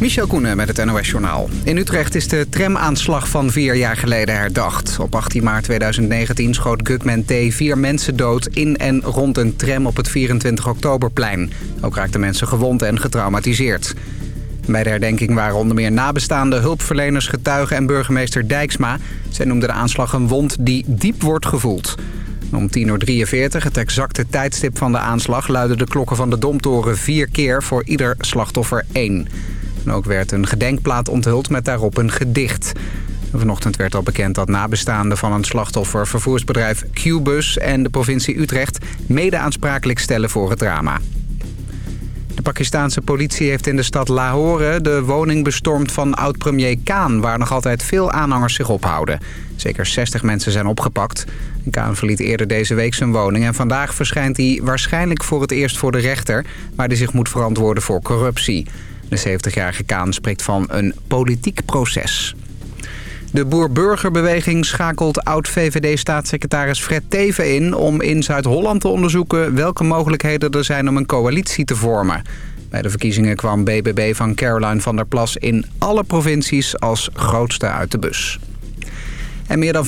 Michel Koenen met het NOS-journaal. In Utrecht is de tramaanslag van vier jaar geleden herdacht. Op 18 maart 2019 schoot Gugman T. vier mensen dood in en rond een tram op het 24 oktoberplein. Ook raakten mensen gewond en getraumatiseerd. Bij de herdenking waren onder meer nabestaanden, hulpverleners, getuigen en burgemeester Dijksma. Zij noemden de aanslag een wond die diep wordt gevoeld. Om 10.43 uur, het exacte tijdstip van de aanslag... luidden de klokken van de Domtoren vier keer voor ieder slachtoffer één. Ook werd een gedenkplaat onthuld met daarop een gedicht. Vanochtend werd al bekend dat nabestaanden van een slachtoffer... vervoersbedrijf Qbus en de provincie Utrecht... mede aansprakelijk stellen voor het drama. De Pakistanse politie heeft in de stad Lahore de woning bestormd van oud-premier Khan... waar nog altijd veel aanhangers zich ophouden. Zeker 60 mensen zijn opgepakt. Khan verliet eerder deze week zijn woning... en vandaag verschijnt hij waarschijnlijk voor het eerst voor de rechter... waar hij zich moet verantwoorden voor corruptie. De 70-jarige Kaan spreekt van een politiek proces. De Boer-Burgerbeweging schakelt oud-VVD-staatssecretaris Fred Teven in... om in Zuid-Holland te onderzoeken welke mogelijkheden er zijn om een coalitie te vormen. Bij de verkiezingen kwam BBB van Caroline van der Plas in alle provincies als grootste uit de bus. En meer dan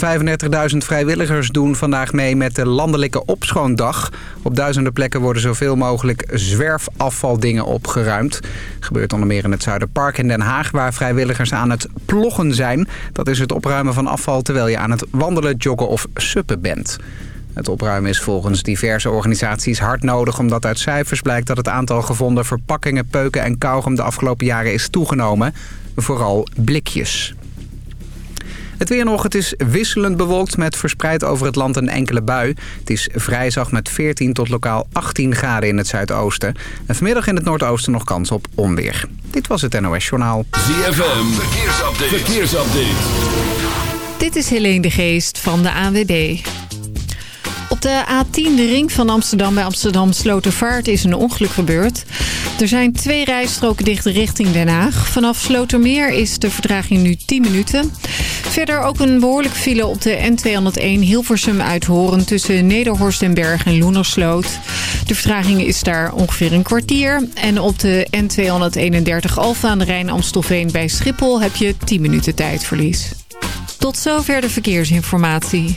35.000 vrijwilligers doen vandaag mee met de landelijke opschoondag. Op duizenden plekken worden zoveel mogelijk zwerfafvaldingen opgeruimd. Gebeurt onder meer in het Zuiderpark in Den Haag... waar vrijwilligers aan het ploggen zijn. Dat is het opruimen van afval terwijl je aan het wandelen, joggen of suppen bent. Het opruimen is volgens diverse organisaties hard nodig... omdat uit cijfers blijkt dat het aantal gevonden verpakkingen, peuken en kauwgom... de afgelopen jaren is toegenomen. Vooral blikjes. Het weer nog, het is wisselend bewolkt met verspreid over het land een enkele bui. Het is vrij zacht met 14 tot lokaal 18 graden in het zuidoosten. En vanmiddag in het noordoosten nog kans op onweer. Dit was het NOS Journaal. ZFM, verkeersupdate. verkeersupdate. Dit is Helene de Geest van de ANWB. De A10, de ring van Amsterdam bij Amsterdam Slotervaart, is een ongeluk gebeurd. Er zijn twee rijstroken dicht richting Den Haag. Vanaf Slotermeer is de vertraging nu 10 minuten. Verder ook een behoorlijk file op de N201 Hilversum uithoren tussen Nederhorst en Berg en Loenersloot. De vertraging is daar ongeveer een kwartier. En op de N231 Alfa aan de Rijn Amstelveen bij Schiphol heb je 10 minuten tijdverlies. Tot zover de verkeersinformatie.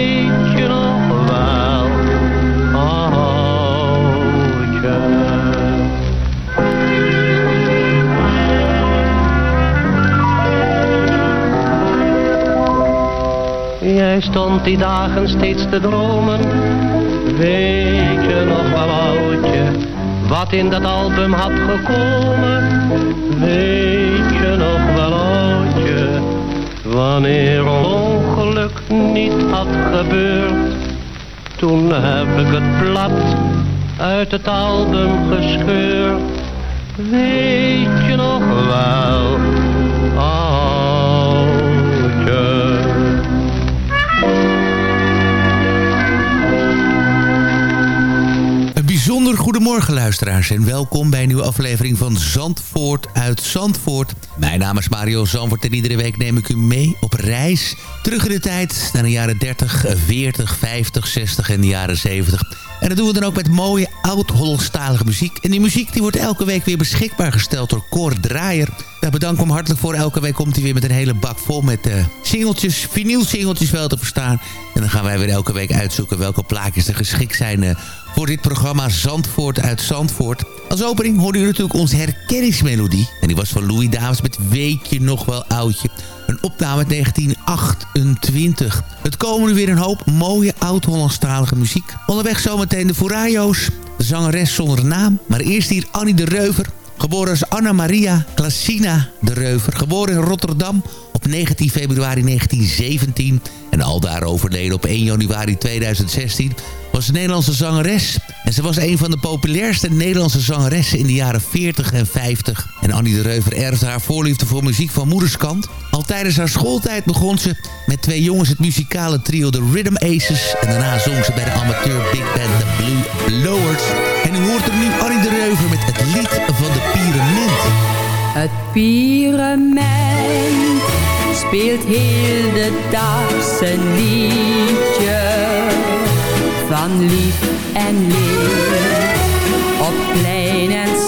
Stond die dagen steeds te dromen. Weet je nog wel, oudje, wat in dat album had gekomen? Weet je nog wel, oudje, wanneer ongeluk niet had gebeurd? Toen heb ik het blad uit het album gescheurd. Weet je nog wel, goedemorgen luisteraars en welkom bij een nieuwe aflevering van Zandvoort uit Zandvoort. Mijn naam is Mario Zandvoort en iedere week neem ik u mee op reis. Terug in de tijd naar de jaren 30, 40, 50, 60 en de jaren 70. En dat doen we dan ook met mooie oud-Hollandstalige muziek. En die muziek die wordt elke week weer beschikbaar gesteld door Cor Draaier. Daar bedank ik hem hartelijk voor. Elke week komt hij weer met een hele bak vol met uh, singeltjes, vinylsingeltjes wel te verstaan. En dan gaan wij weer elke week uitzoeken welke plaatjes er geschikt zijn... Uh, voor dit programma Zandvoort uit Zandvoort. Als opening hoorde u natuurlijk onze herkenningsmelodie. En die was van Louis Davids met Weet je nog wel oudje. Een opname uit 1928. Het komen nu weer een hoop mooie oud-Hollandstalige muziek. Onderweg zometeen de Furayo's. De zangeres zonder naam. Maar eerst hier Annie de Reuver. Geboren als Anna Maria Klasina de Reuver. Geboren in Rotterdam op 19 februari 1917. En aldaar overleden op 1 januari 2016 was een Nederlandse zangeres. En ze was een van de populairste Nederlandse zangeressen in de jaren 40 en 50. En Annie de Reuver erfde haar voorliefde voor muziek van moederskant. Al tijdens haar schooltijd begon ze met twee jongens het muzikale trio The Rhythm Aces. En daarna zong ze bij de amateur big band The Blue Blowers. En u hoort er nu Annie de Reuver met het lied van de Pyramid. Het Pyramid speelt heel de dag zijn liedje van lief en leer. Op plein en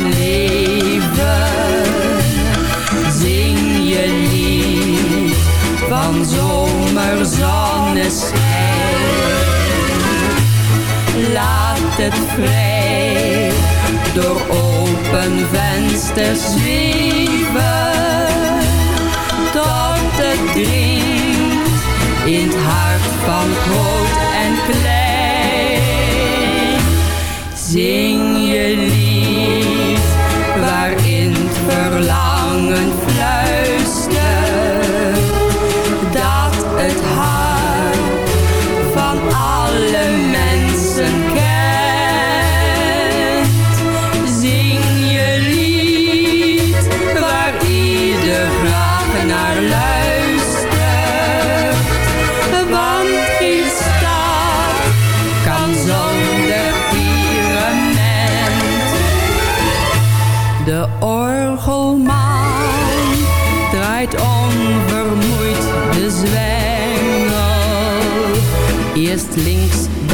van. Zing je lied van zomerzonneschijn. Laat het vrij door open vensters zweven. Tot het dringt in het hart van groot en klein. Zing je lied good.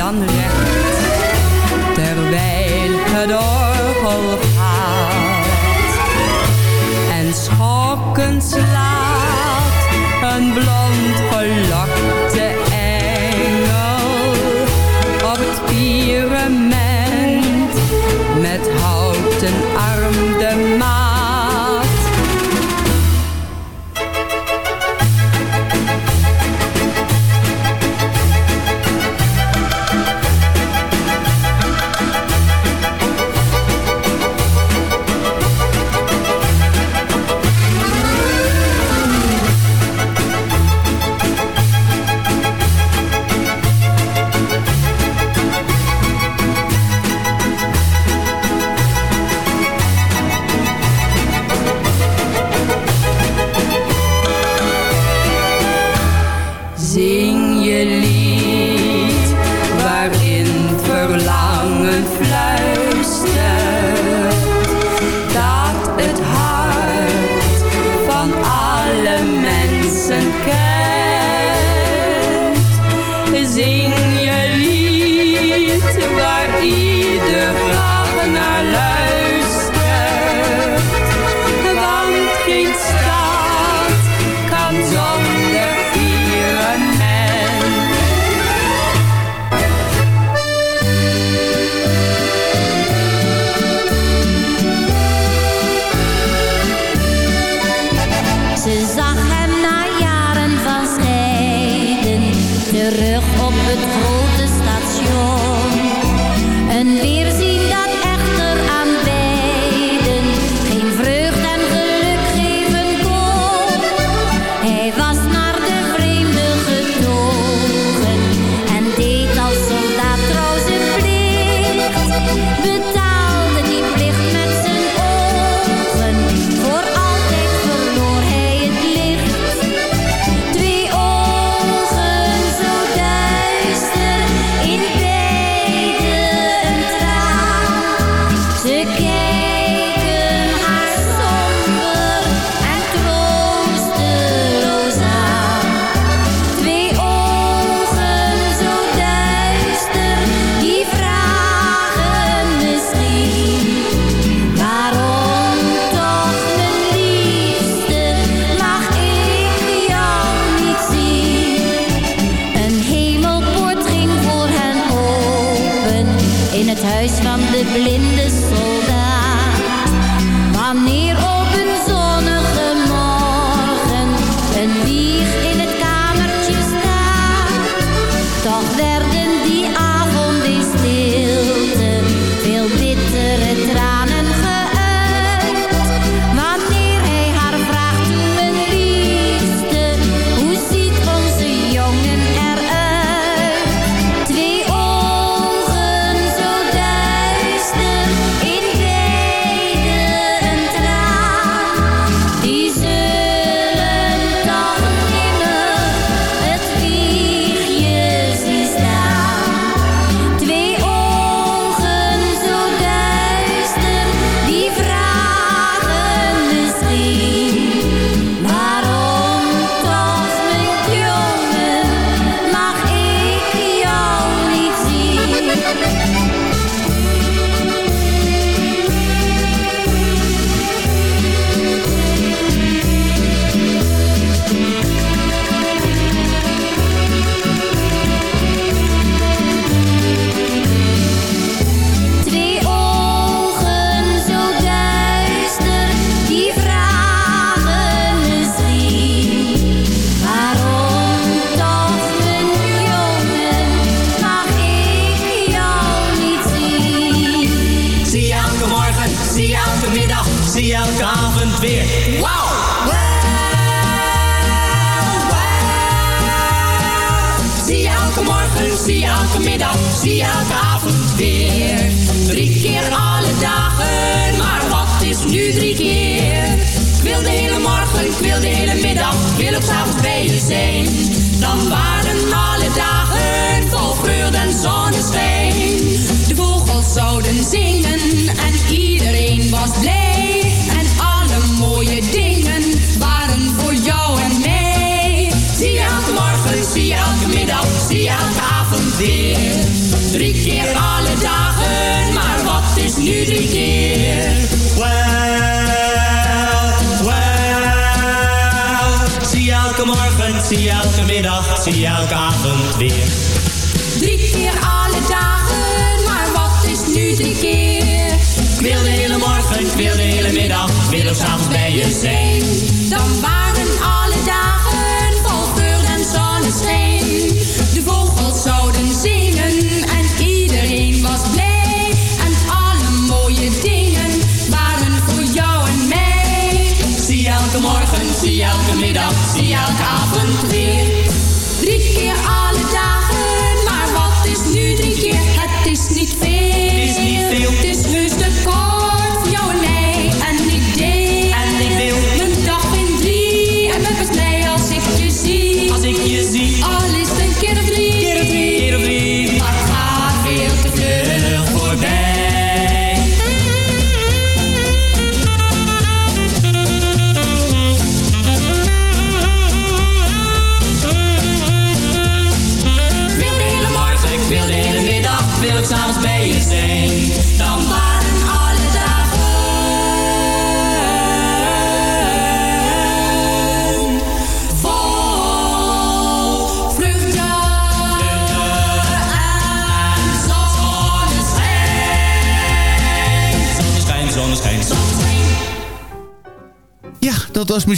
dan recht, terwijl het orgel gaat. En schokkend slaat een blond gelokte engel op het pyramid met houten arm de maan. terug op het grote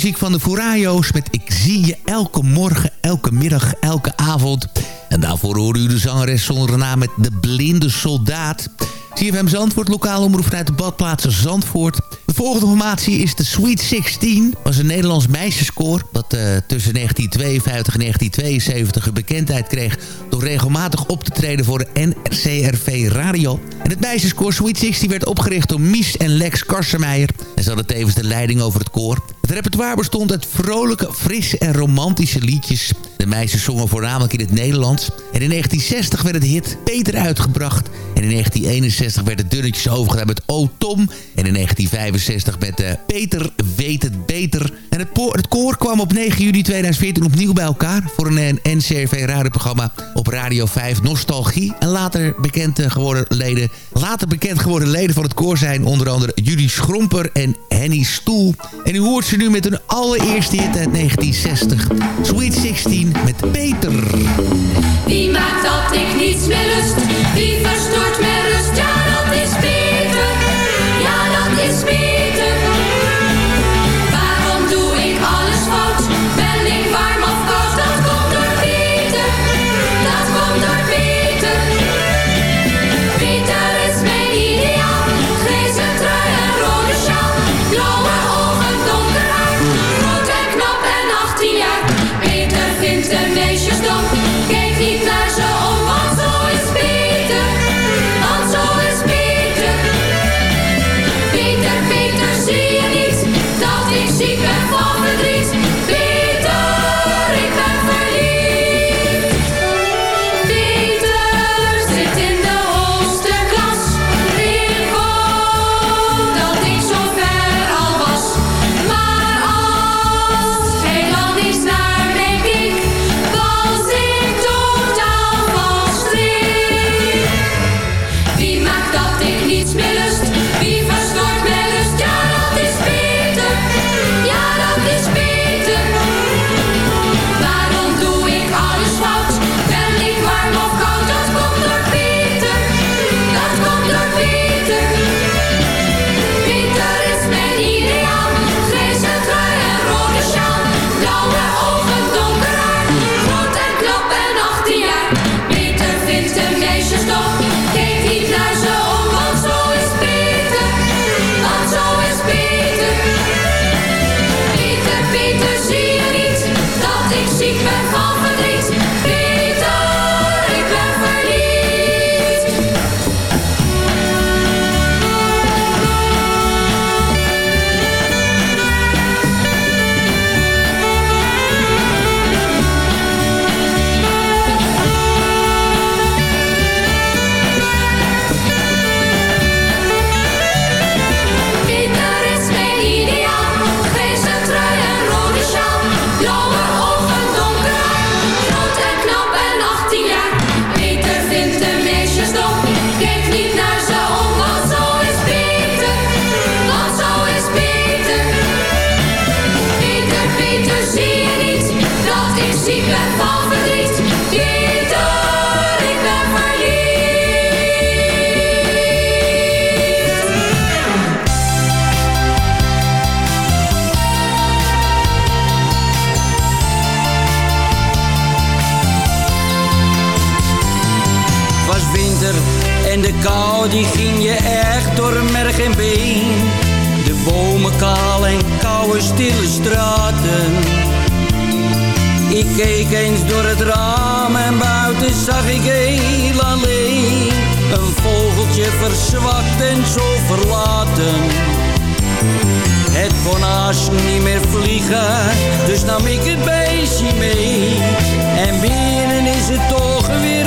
muziek van de Furayos met Ik zie je elke morgen, elke middag, elke avond. En daarvoor hoorde u de zangeres zonder naam met De Blinde Soldaat. CFM Zandvoort, lokaal omroep vanuit de badplaatsen Zandvoort... De volgende formatie is de Sweet 16. was een Nederlands meisjeskoor dat eh, tussen 1952 en 1972 bekendheid kreeg... door regelmatig op te treden voor de NCRV Radio. En het meisjeskoor Sweet 16 werd opgericht door Mies en Lex Karsemeijer. En ze hadden tevens de leiding over het koor. Het repertoire bestond uit vrolijke, frisse en romantische liedjes. De meisjes zongen voornamelijk in het Nederlands. En in 1960 werd het hit Peter uitgebracht. En in 1961 werd het dunnetjes overgedaan met O Tom. En in 1965 1965 met eh, Peter Weet Het Beter. En het, het, koor kwam op 9 juni 2014 opnieuw bij elkaar... voor een eh, NCRV-radioprogramma op Radio 5 Nostalgie. En later bekend, eh, geworden leden, later bekend geworden leden van het koor zijn... onder andere Judy Schromper en Henny Stoel. En u hoort ze nu met hun allereerste hit uit 1960. Sweet 16 met Peter. Wie maakt dat ik niets meer? Wie verstoort mij? Keek eens door het raam en buiten zag ik heel alleen. Een vogeltje verzwakt en zo verlaten. Het kon als niet meer vliegen, dus nam ik het beestje mee. En binnen is het toch weer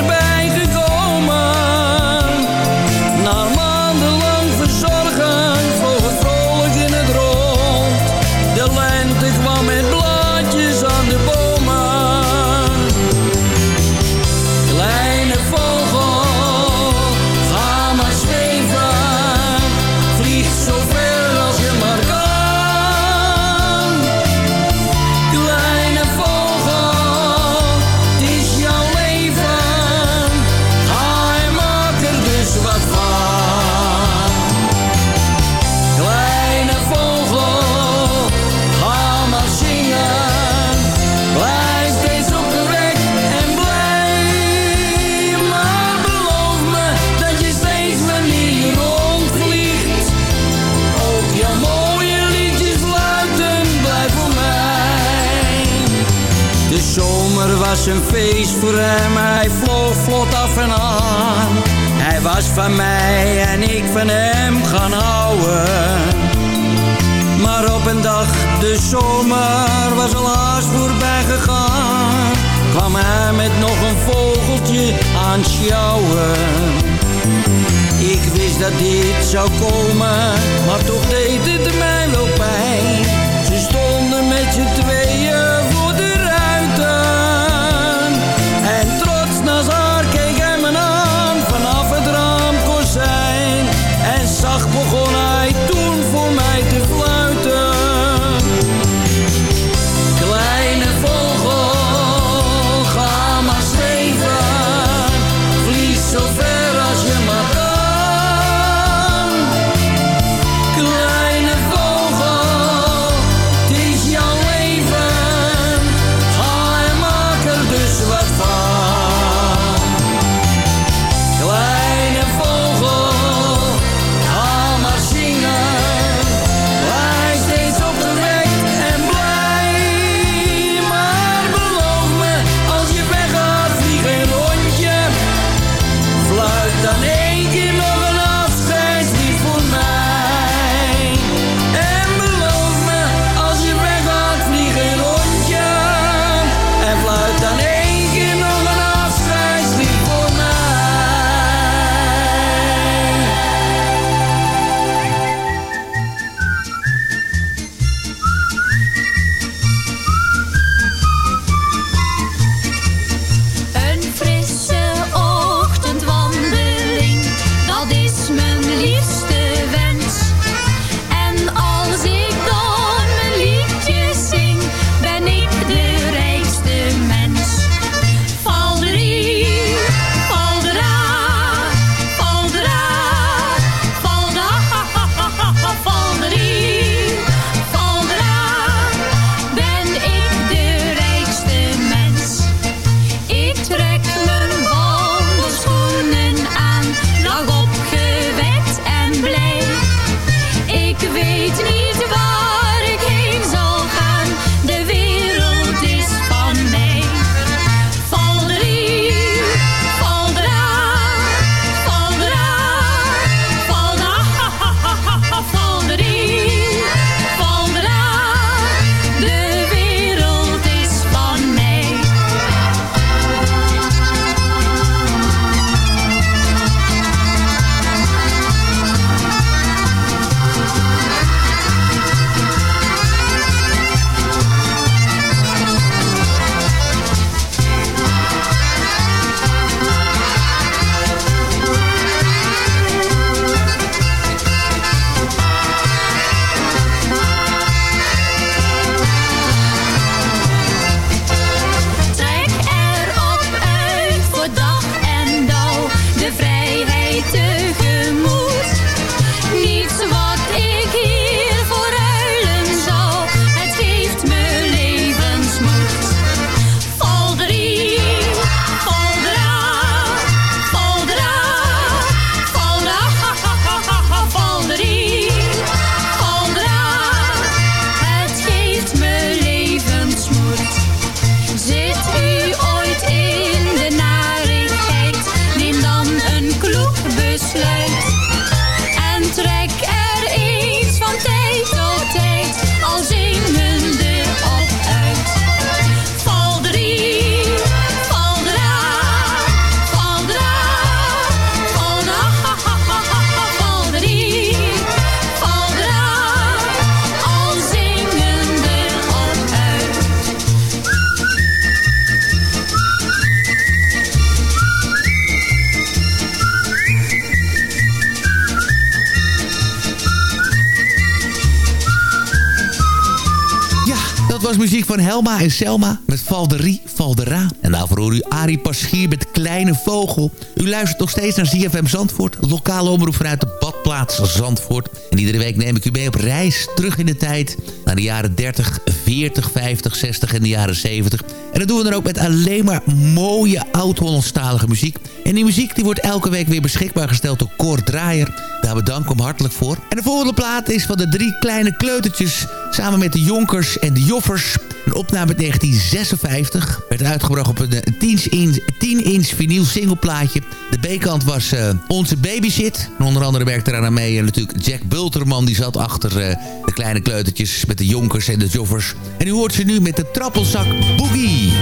en Selma met Valderie, Valdera. En daarvoor hoor u Arie Paschier met Kleine Vogel. U luistert nog steeds naar ZFM Zandvoort, lokale omroep vanuit de badplaats Zandvoort. En iedere week neem ik u mee op reis terug in de tijd naar de jaren 30, 40, 50, 60 en de jaren 70. En dat doen we dan ook met alleen maar mooie oud-Hollandstalige muziek. En die muziek die wordt elke week weer beschikbaar gesteld door Cor Draaier. Daar bedank ik hem hartelijk voor. En de volgende plaat is van de drie kleine kleutertjes... samen met de Jonkers en de Joffers. Opname uit 1956. Werd uitgebracht op een 10-inch 10 vinyl singleplaatje. De B-kant was uh, Onze Babysit. En onder andere werkte daar aan mee uh, natuurlijk Jack Bulterman. Die zat achter de kleine kleutertjes met de Jonkers en de Joffers. En u hoort ze nu met de trappelzak Boogie.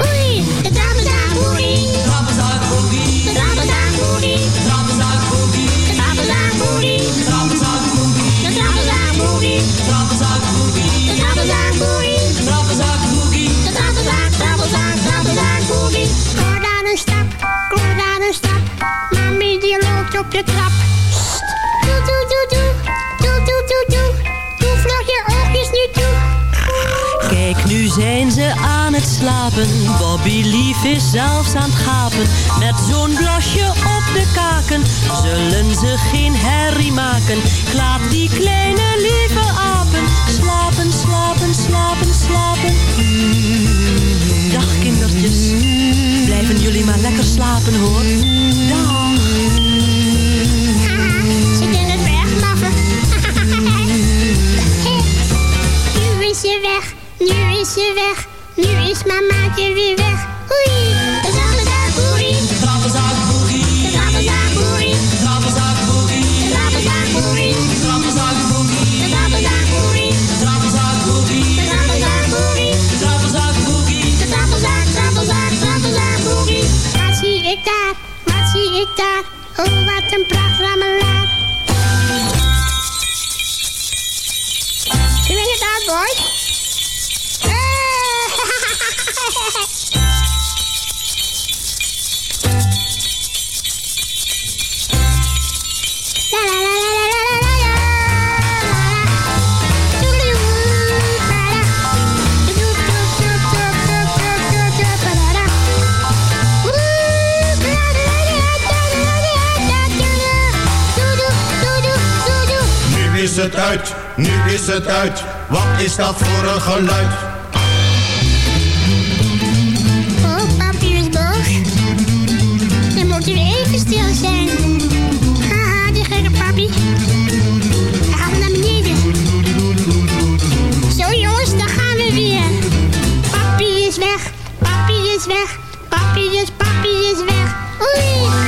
Oei, de trappelzak Boogie. De trappelzak Boogie. De trappelzak Boogie. De trappelzak Boogie. De trappelzak Boogie. De een stap, kom daar een stap. Mami die loopt op de trap. Doe, doe, doe, doe. Doe, doe, doe, doe. Doe vlug je oogjes nu toe. Kijk, nu zijn ze aan het slapen. Bobby Lief is zelfs aan het gapen. Met zo'n blasje op de kaken zullen ze geen herrie maken. Ik laat die kleine lieve apen slapen, slapen, slapen, slapen. Dag kindertjes, blijven jullie maar lekker slapen hoor. Dag. Ze kunnen weglachen. nu is ze weg, nu is ze weg. Nu is mamaatje weer weg. Oei, gitaar. Oh, wat een pracht laat. Uit, nu is het uit. Wat is dat voor een geluid? Oh, papi is boos. Dan moet even stil zijn. Haha, die gekke papi. Hij gaat naar beneden. Zo jongens, daar gaan we weer. Papi is weg, papi is weg. Papi is, papi is weg.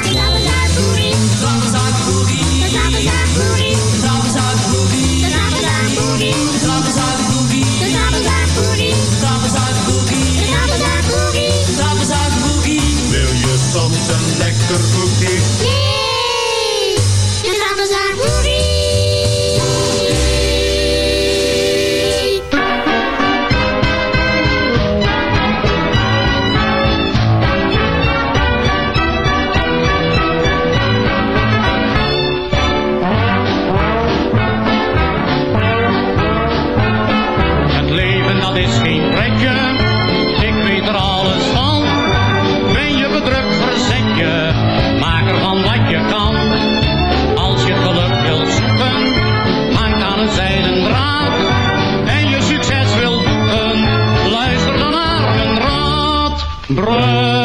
Bravo.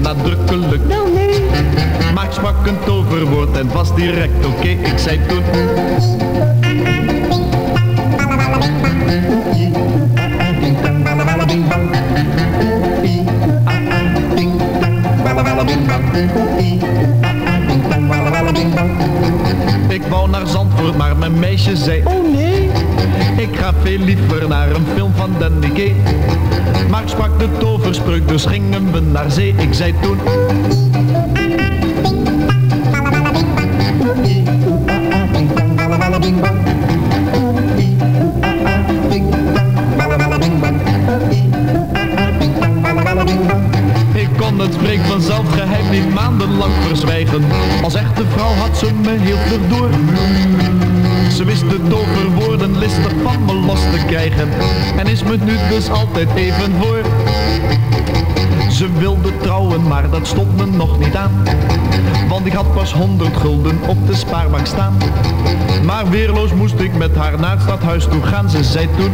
Nadrukkelijk. Wel nee. Maar ik sprak een toverwoord en was direct oké? Ik zei toen. Ik wou naar Zandvoort, maar mijn meisje zei Oh nee, ga veel liever naar een film van Danny Kaye. Maar sprak de toverspreuk, dus gingen we naar zee. Ik zei toen Ik kon het spreek vanzelf geheim niet maandenlang verzwijgen. Als echte vrouw had ze me heel vlug door Ze wist de toverwoorden listig van me los te krijgen. En is me nu dus altijd even voor. Ze wilde trouwen, maar dat stond me nog niet aan. Want ik had pas honderd gulden op de spaarbank staan. Maar weerloos moest ik met haar naar het stadhuis toe gaan. Ze zei toen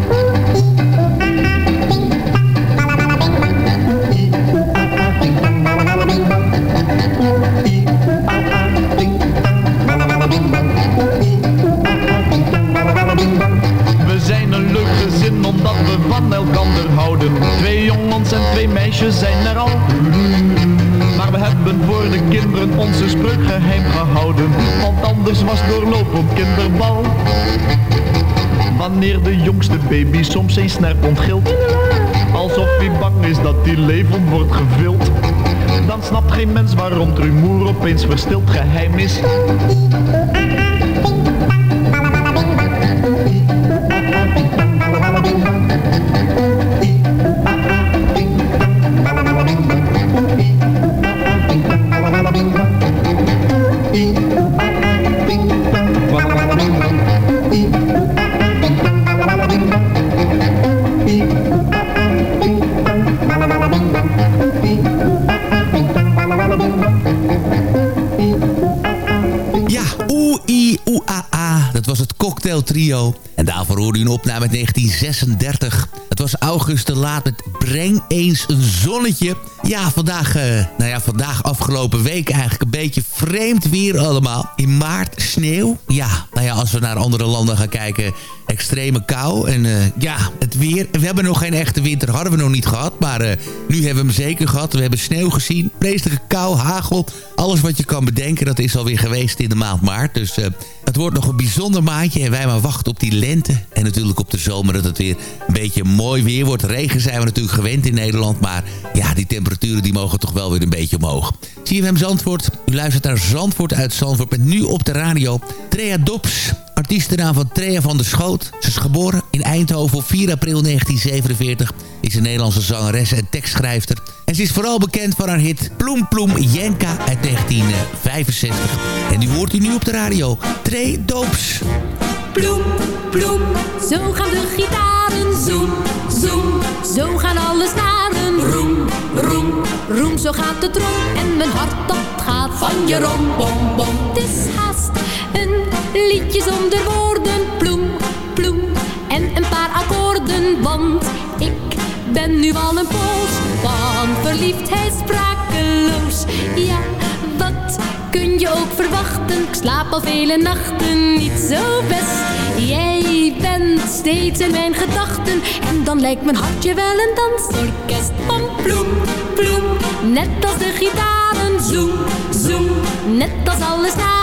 geheim gehouden. Want anders was doorloop op kinderbal. Wanneer de jongste baby soms zijn snerp ontgilt. Alsof hij bang is dat die leven wordt gevild. Dan snapt geen mens waarom het rumoer opeens verstild geheim is. En daarvoor hoorde u een opname uit 1936. Het was August de Laat met Breng eens een zonnetje. Ja, vandaag, uh, nou ja, vandaag afgelopen week eigenlijk een beetje vreemd weer allemaal. In maart sneeuw. Ja, nou ja, als we naar andere landen gaan kijken extreme kou. En uh, ja, het weer. We hebben nog geen echte winter, hadden we nog niet gehad. Maar uh, nu hebben we hem zeker gehad. We hebben sneeuw gezien, vreselijke kou, hagel. Alles wat je kan bedenken, dat is alweer geweest in de maand maart. Dus uh, het wordt nog een bijzonder maandje. En wij maar wachten op die lente. En natuurlijk op de zomer dat het weer een beetje mooi weer wordt. Regen zijn we natuurlijk gewend in Nederland. Maar ja, die temperaturen die mogen toch wel weer een beetje omhoog. CFM Zandvoort. U luistert naar Zandvoort uit Zandvoort. Met nu op de radio Trea Dops. Artiestennaam van Trea van der Schoot. Ze is geboren in Eindhoven op 4 april 1947. Is een Nederlandse zangeres en tekstschrijfster. En ze is vooral bekend van haar hit Ploem Ploem Jenka uit 1965. En die hoort u nu op de radio. Tree Doops. Ploem, ploem, zo gaan de gitaren. Zoem, zoem, zo gaan alle snaren. Roem, roem, roem, zo gaat de trom. En mijn hart dat gaat van je rom, bom, bom. Het is haast een liedje zonder woorden. Ploem, ploem, en een paar akkoorden. Want ik ben nu al een poos van verliefdheid sprakeloos. Ja, wat kun je ook verwachten? Ik slaap al vele nachten niet zo best. Jij bent steeds in mijn gedachten. En dan lijkt mijn hartje wel een dansorkest. Van ploem, ploem, net als de gitaren. Zoem, zoem, net als alle snaren.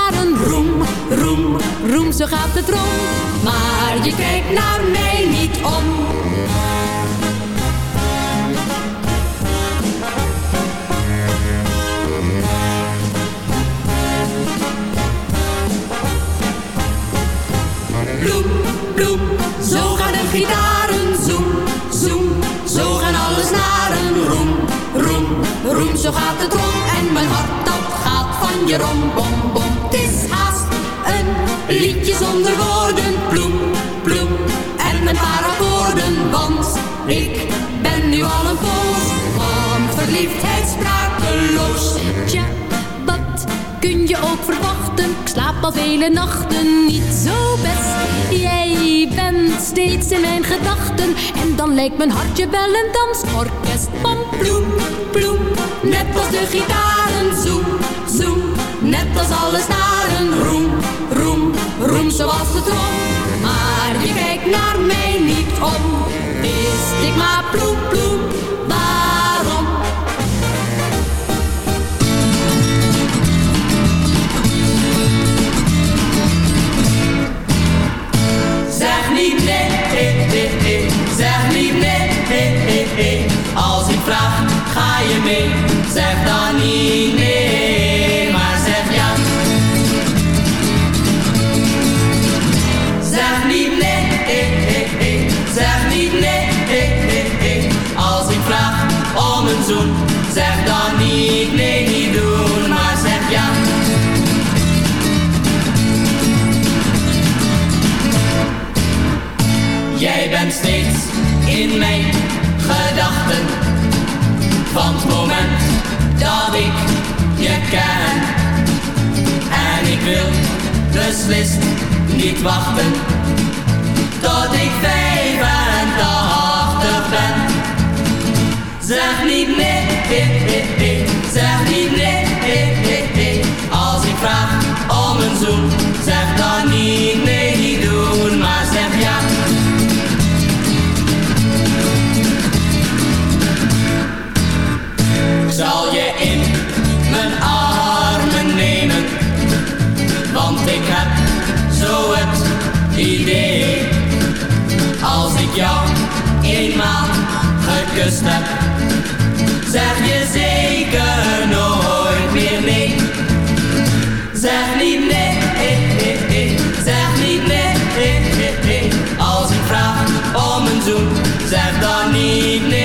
Roem, roem, zo gaat het rond. Maar je kijkt naar mij niet om. Bloem, bloem, zo gaan de gitaren. Zoem, zoem, zo gaan alle snaren. Roem, roem, roem, zo gaat het rond. En mijn hart dat gaat van je rom, bom, bom. Zonder woorden. Bloem, bloem, en een paar akkoorden. Want ik ben nu al een poos van verliefdheid sprakeloos. Tja, wat kun je ook verwachten? Ik slaap al vele nachten niet zo best. Jij bent steeds in mijn gedachten. En dan lijkt mijn hartje wel een dansorkest. Van ploem, ploem, net als de gitaren. Zoem, zoem, net als alle snaren. Roem, roem, zoals de trom. Maar je kijkt naar mij niet om. Wist ik maar ploem, ploem, waarom? Zeg niet nee, eh, eh, eh. zeg niet nee, eh, eh, eh. Als ik vraag, ga je mee? Zeg dan niet nee, mijn gedachten. Van het moment dat ik je ken. En ik wil beslist niet wachten. Tot ik 85 ben. Zeg niet nee, eh, eh, eh. zeg niet nee, eh, eh, eh. Als ik vraag om een zoen Zeg dan niet nee, jou eenmaal gekust heb, zeg je zeker nooit meer nee. Zeg niet nee, eh, eh, eh. zeg niet nee, eh. Als ik vraag om een zoen, zeg dan niet nee,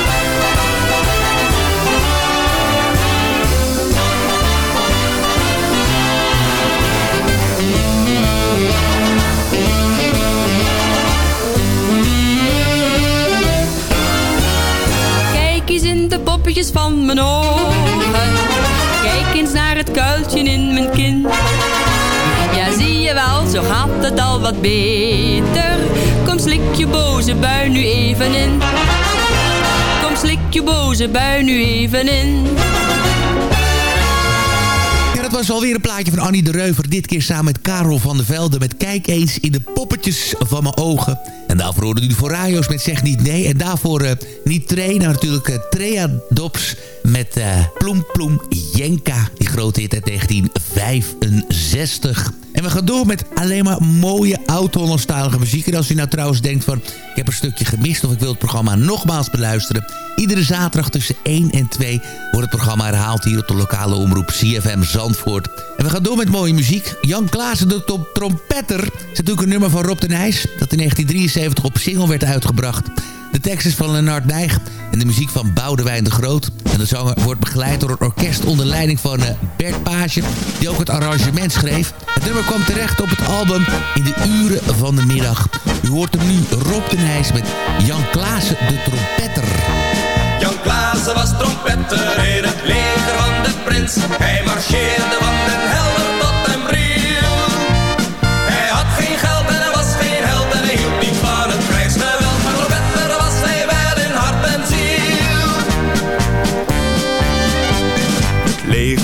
Beter. Kom, slik je boze bui nu even in. Kom, slik je boze bui nu even in. Dat was alweer een plaatje van Annie de Reuver. Dit keer samen met Karel van der Velde met Kijk eens in de poppetjes van mijn ogen. En daarvoor hoorde u Forajos met Zeg Niet Nee. En daarvoor eh, niet Train, nou natuurlijk eh, Trea Dops met eh Ploem Ploem Jenka. Die grote hit uit 1965. En we gaan door met alleen maar mooie oud-Hollandstalige muziek. En als u nou trouwens denkt van... ik heb een stukje gemist of ik wil het programma nogmaals beluisteren... iedere zaterdag tussen 1 en 2 wordt het programma herhaald... hier op de lokale omroep CFM Zandvoort. En we gaan door met mooie muziek. Jan Klaassen, de trompetter... is natuurlijk een nummer van Rob de Nijs... dat in 1973 op single werd uitgebracht... De tekst is van Lennart Nijg en de muziek van Boudewijn de Groot. En de zanger wordt begeleid door het orkest onder leiding van eh, Bert Page... die ook het arrangement schreef. Het nummer kwam terecht op het album In de Uren van de Middag. U hoort hem nu Rob de Nijs met Jan Klaassen de trompetter. Jan Klaassen was trompetter in het leger van de prins. Hij marcheerde van den helder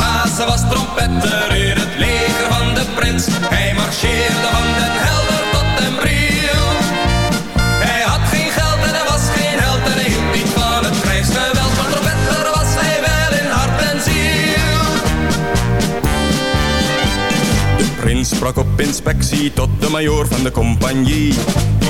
Klaassen was trompetter in het leger van de prins. Hij marcheerde van den helder tot den bril. Hij had geen geld en hij was geen held en hij hield niet van het krijgsgeweld. Maar trompetter was hij wel in hart en ziel. De prins sprak op inspectie tot de majoor van de compagnie.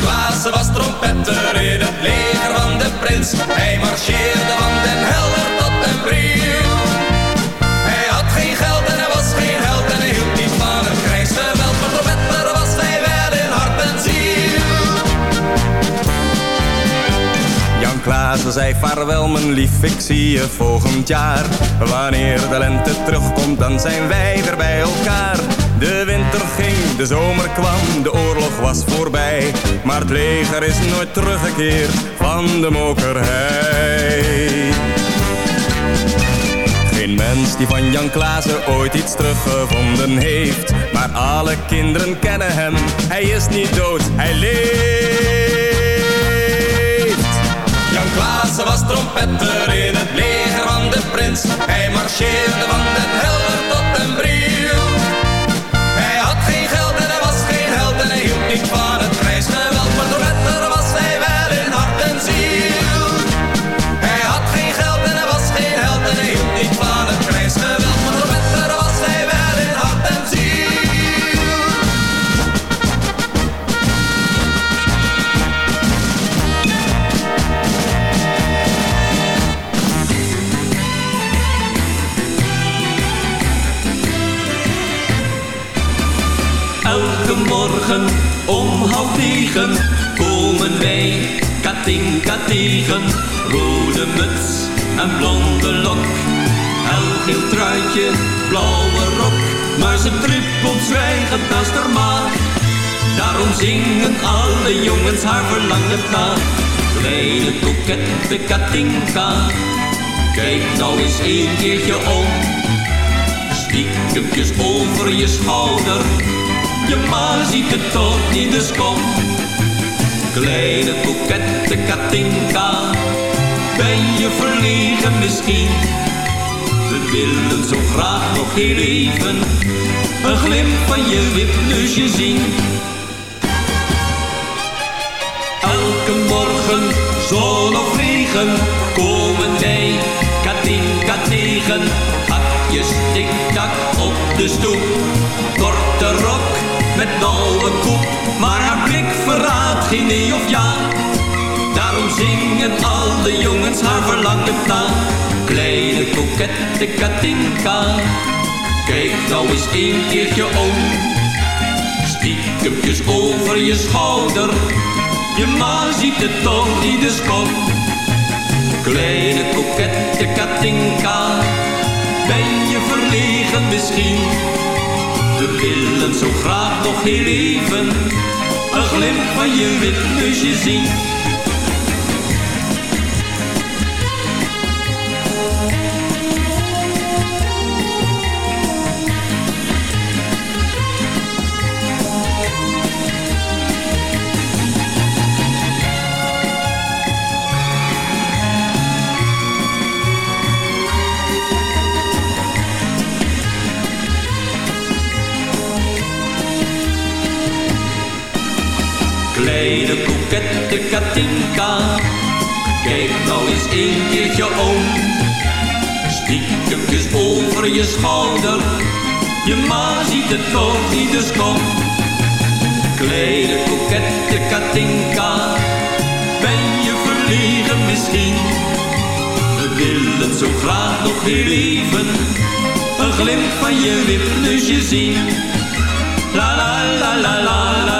Klaassen was trompetter in het leger van de prins. Hij marcheerde van den Helder tot den Bril. Hij had geen geld en hij was geen held en hij hield niet van het krijgsgeweld. Maar trompetter was hij wel in hart en ziel. Jan Klaassen zei vaarwel mijn lief, ik zie je volgend jaar. Wanneer de lente terugkomt, dan zijn wij weer bij elkaar. De winter ging, de zomer kwam, de oorlog was voorbij. Maar het leger is nooit teruggekeerd van de mokerhei. Geen mens die van Jan Klaassen ooit iets teruggevonden heeft. Maar alle kinderen kennen hem, hij is niet dood, hij leeft. Jan Klaassen was trompetter in het leger van de prins. Hij marcheerde van den Helder morgen om komen wij Katinka tegen. Rode muts en blonde lok. Helgeel truitje, blauwe rok. Maar ze trippelt zwijgend naast haar maag. Daarom zingen alle jongens haar verlangend na. Kleine kokette Katinka. Kijk nou eens een keertje om. Stiekempjes over je schouder. Je ma ziet het toch niet, dus kom. Kleine kokette Katinka, ben je verlegen misschien? We willen zo graag nog heel even een glimp van je wipneusje zien. Elke morgen, zon of regen, komen wij Katinka tegen. Hakjes tik-tak op de stoep, korte rok met nauwe koep. Maar haar blik verraadt geen nee of ja. Daarom zingen alle jongens haar verlangend na. Kleine kokette Katinka, kijk nou eens een keertje om. Stiekempjes over je schouder, je ma ziet het toch niet, dus kom. Kleine kokette Katinka, ben je verlegen misschien? We willen zo graag nog heel even een glimp van je wipneusje zien. Kijk nou eens een keertje om. Stiekempjes over je schouder, je ma ziet het toch niet, dus kom. Kleine kokette Katinka, ben je verlegen misschien? We willen zo graag nog heel even een glimp van je wipneusje zien. La la la la la la.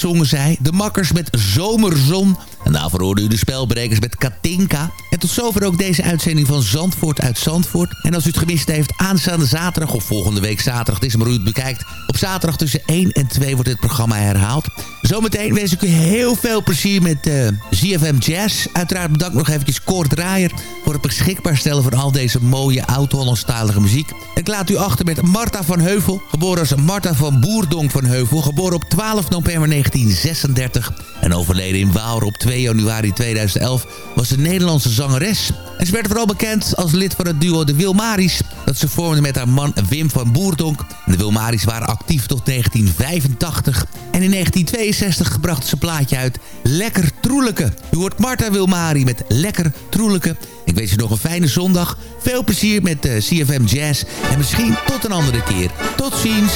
Dat zongen zij. De makkers met Zomerzon. En daarvoor hoorden u de spelbrekers met Katinka. En tot zover ook deze uitzending van Zandvoort uit Zandvoort. En als u het gemist heeft, aanstaande zaterdag of volgende week zaterdag... het is maar hoe u het bekijkt. Op zaterdag tussen 1 en 2 wordt dit programma herhaald. Zometeen wens ik u heel veel plezier met uh, ZFM Jazz. Uiteraard bedankt nog eventjes Kort Draaier... voor het beschikbaar stellen van al deze mooie oud-Hollandstalige muziek. Ik laat u achter met Marta van Heuvel. Geboren als Marta van Boerdonk van Heuvel. Geboren op 12 november 1936. En overleden in Waalre op 2 januari 2011 was een Nederlandse zangeres. En ze werd vooral bekend als lid van het duo De Wilmaris... dat ze vormde met haar man Wim van Boerdonk. De Wilmaris waren actief tot 1985. En in 1962 brachten ze een plaatje uit Lekker Troelijke. U hoort Marta Wilmari met Lekker Troelijke. Ik wens je nog een fijne zondag. Veel plezier met uh, CFM Jazz. En misschien tot een andere keer. Tot ziens.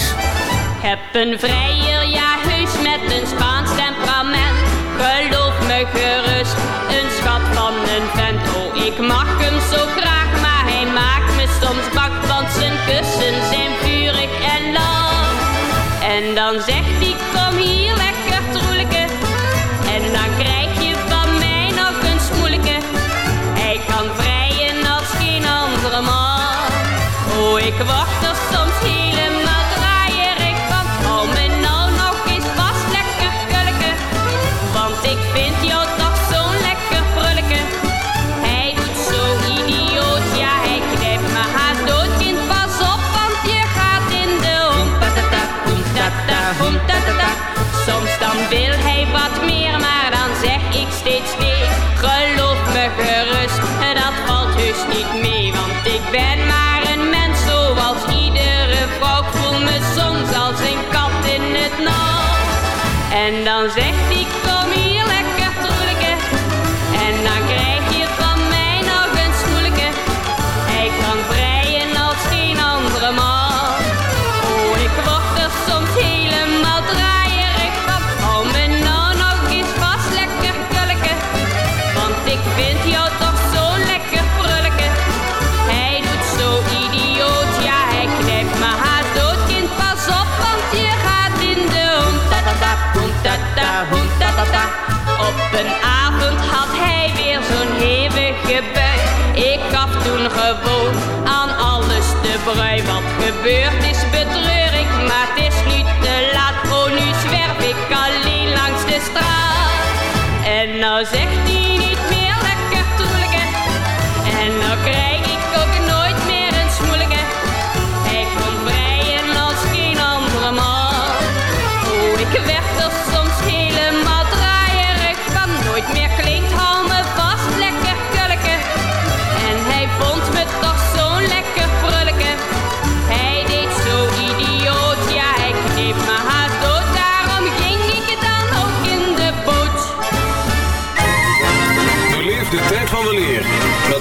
Heb een vrijer, ja heus met een Spaans temperament. Geloof me gerust, een schat van een vent. Oh, ik mag hem zo graag, maar hij maakt me soms bang. Want zijn kussen zijn vurig en lang. En dan zegt hij, En Ik gaf toen gewoon aan alles te brui. Wat gebeurd is betreur ik, maar het is nu te laat. Oh, nu zwerf ik alleen langs de straat. En nou zegt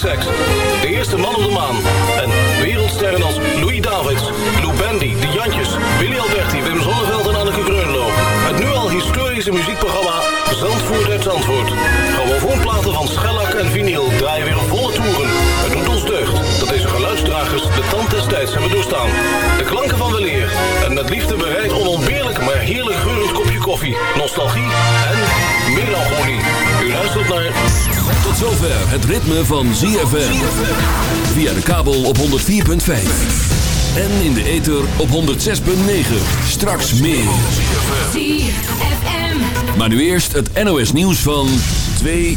de eerste man op de maan en wereldsterren als Louis Davids, Lou Bendy, De Jantjes, Willy Alberti, Wim Zonneveld en Anneke Greunlo. Het nu al historische muziekprogramma Zandvoort uit Zandvoort. Grammofoonplaten van schellak en vinyl draaien weer volle toeren. Het doet ons deugd dat geluidsdragers de tand des tijds hebben doorstaan. De klanken van weleer en met liefde bereid onontbeerlijk maar heerlijk geurend kopje koffie, nostalgie en melancholie. U luistert naar... Tot zover het ritme van ZFM. Via de kabel op 104.5. En in de ether op 106.9. Straks meer. ZFM. Maar nu eerst het NOS nieuws van 2